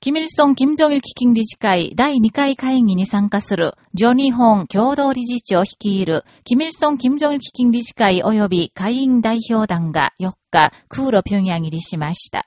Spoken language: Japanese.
キミルソン・キム・ジョギル基金理事会第2回会議に参加する、ジョニー・ホン共同理事長率いる、キミルソン・キム・ジョギル基金理事会及び会員代表団が4日、空路平壌入りしました。